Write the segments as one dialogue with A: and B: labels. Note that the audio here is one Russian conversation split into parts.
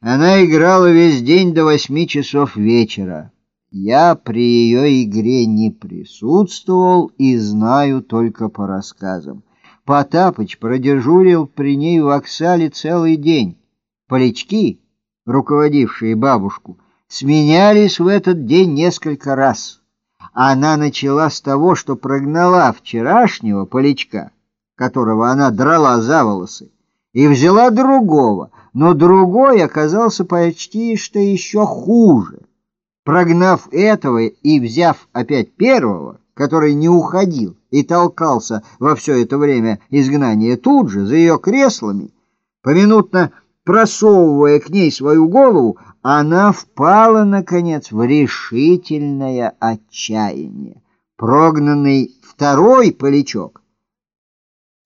A: Она играла весь день до восьми часов вечера. Я при ее игре не присутствовал и знаю только по рассказам. Потапыч продежурил при ней в Оксале целый день. Полячки, руководившие бабушку, сменялись в этот день несколько раз. Она начала с того, что прогнала вчерашнего полячка, которого она драла за волосы, и взяла другого, но другой оказался почти что еще хуже. Прогнав этого и взяв опять первого, который не уходил и толкался во все это время изгнания тут же, за ее креслами, поминутно просовывая к ней свою голову, она впала, наконец, в решительное отчаяние. Прогнанный второй полячок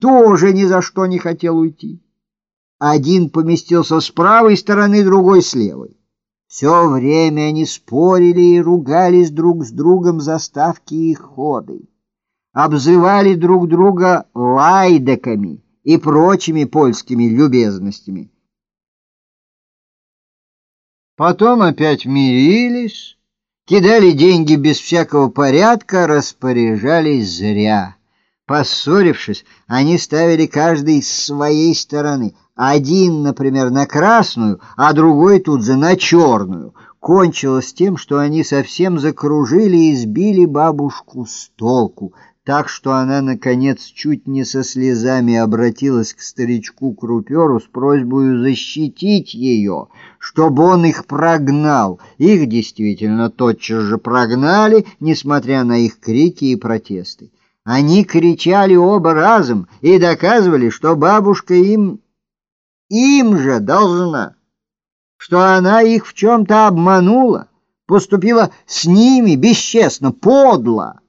A: тоже ни за что не хотел уйти. Один поместился с правой стороны, другой с левой. Все время они спорили и ругались друг с другом за ставки и ходы. Обзывали друг друга лайдаками и прочими польскими любезностями. Потом опять мирились, кидали деньги без всякого порядка, распоряжались зря. Поссорившись, они ставили каждый с своей стороны. Один, например, на красную, а другой тут же на черную. Кончилось тем, что они совсем закружили и сбили бабушку с толку, так что она, наконец, чуть не со слезами обратилась к старичку-круперу с просьбой защитить ее, чтобы он их прогнал. Их действительно тотчас же прогнали, несмотря на их крики и протесты. Они кричали оба разом и доказывали, что бабушка им, им же должна, что она их в чем-то обманула, поступила с ними бесчестно, подло.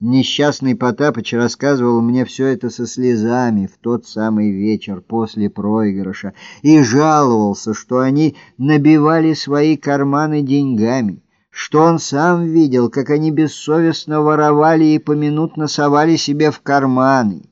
A: Несчастный Потапыч рассказывал мне все это со слезами в тот самый вечер после проигрыша и жаловался, что они набивали свои карманы деньгами что он сам видел, как они бессовестно воровали и поминутно совали себе в карманы.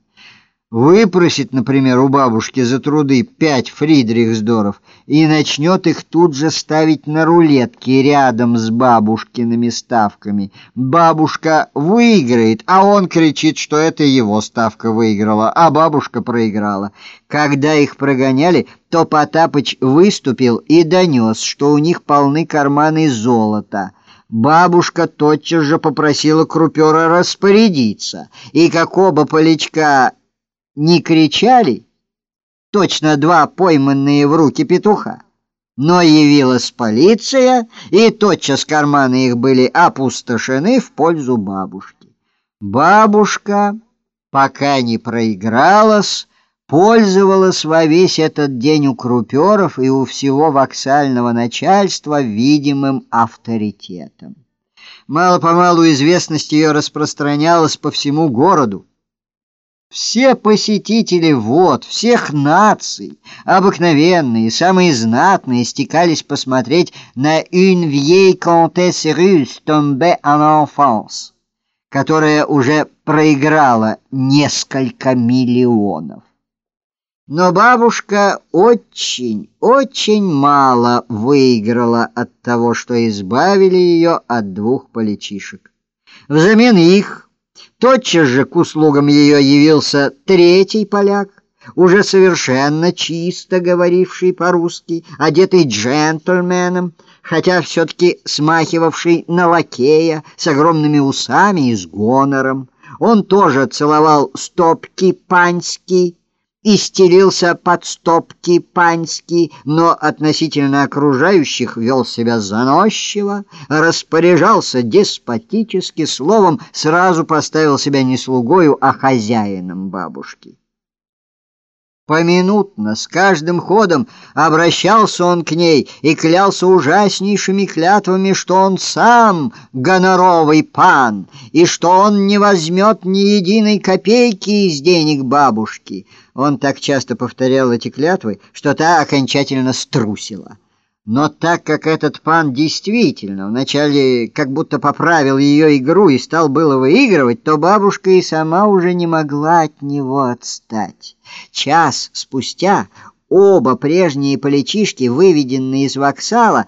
A: Выпросит, например, у бабушки за труды пять фридрихсдоров и начнет их тут же ставить на рулетки рядом с бабушкиными ставками. Бабушка выиграет, а он кричит, что это его ставка выиграла, а бабушка проиграла. Когда их прогоняли, то Потапыч выступил и донес, что у них полны карманы золота. Бабушка тотчас же попросила крупера распорядиться, и как оба полячка не кричали, точно два пойманные в руки петуха. Но явилась полиция, и тотчас карманы их были опустошены в пользу бабушки. Бабушка, пока не проигралась, пользовалась во весь этот день у круперов и у всего воксального начальства видимым авторитетом. Мало-помалу известность ее распространялась по всему городу. Все посетители вод, всех наций, обыкновенные, самые знатные, стекались посмотреть на «Une vieille comtesse russe tombée en enfance», которая уже проиграла несколько миллионов. Но бабушка очень, очень мало выиграла от того, что избавили ее от двух поличишек. Взамен их Тотчас же к услугам ее явился третий поляк, уже совершенно чисто говоривший по-русски, одетый джентльменом, хотя все-таки смахивавший на лакея с огромными усами и с гонором. Он тоже целовал стопки паньски, и стелился под стопки паньски, но относительно окружающих вел себя заносчиво, распоряжался деспотически, словом, сразу поставил себя не слугою, а хозяином бабушки. Поминутно, с каждым ходом обращался он к ней и клялся ужаснейшими клятвами, что он сам гоноровый пан, и что он не возьмет ни единой копейки из денег бабушки. Он так часто повторял эти клятвы, что та окончательно струсила. Но так как этот пан действительно вначале как будто поправил ее игру и стал было выигрывать, то бабушка и сама уже не могла от него отстать. Час спустя Оба прежние поличишки, выведенные из воксала,